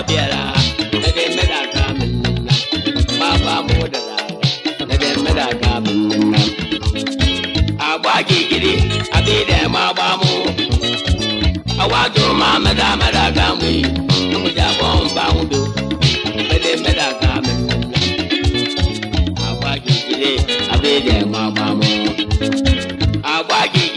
ma biara na de meda kamin ma ba mu da rara na de meda kamin agba gigiri abi da ma ba mu. A wato mamada mada kamwi. Mu ja bon ba mu abi da ma ba mu. Agba gigiri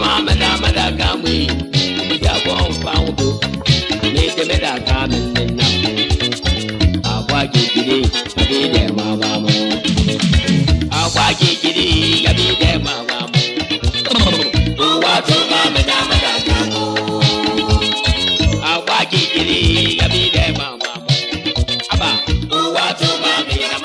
ma mada mada ka mui ya bo fa udu ne te me da ka men ne na akwa ki kiri abi de ma ba mo akwa ki kiri abi de ma ba mo o wa to ma mada mada ka mo akwa ki kiri abi de ma ba mo aba o wa to ma me na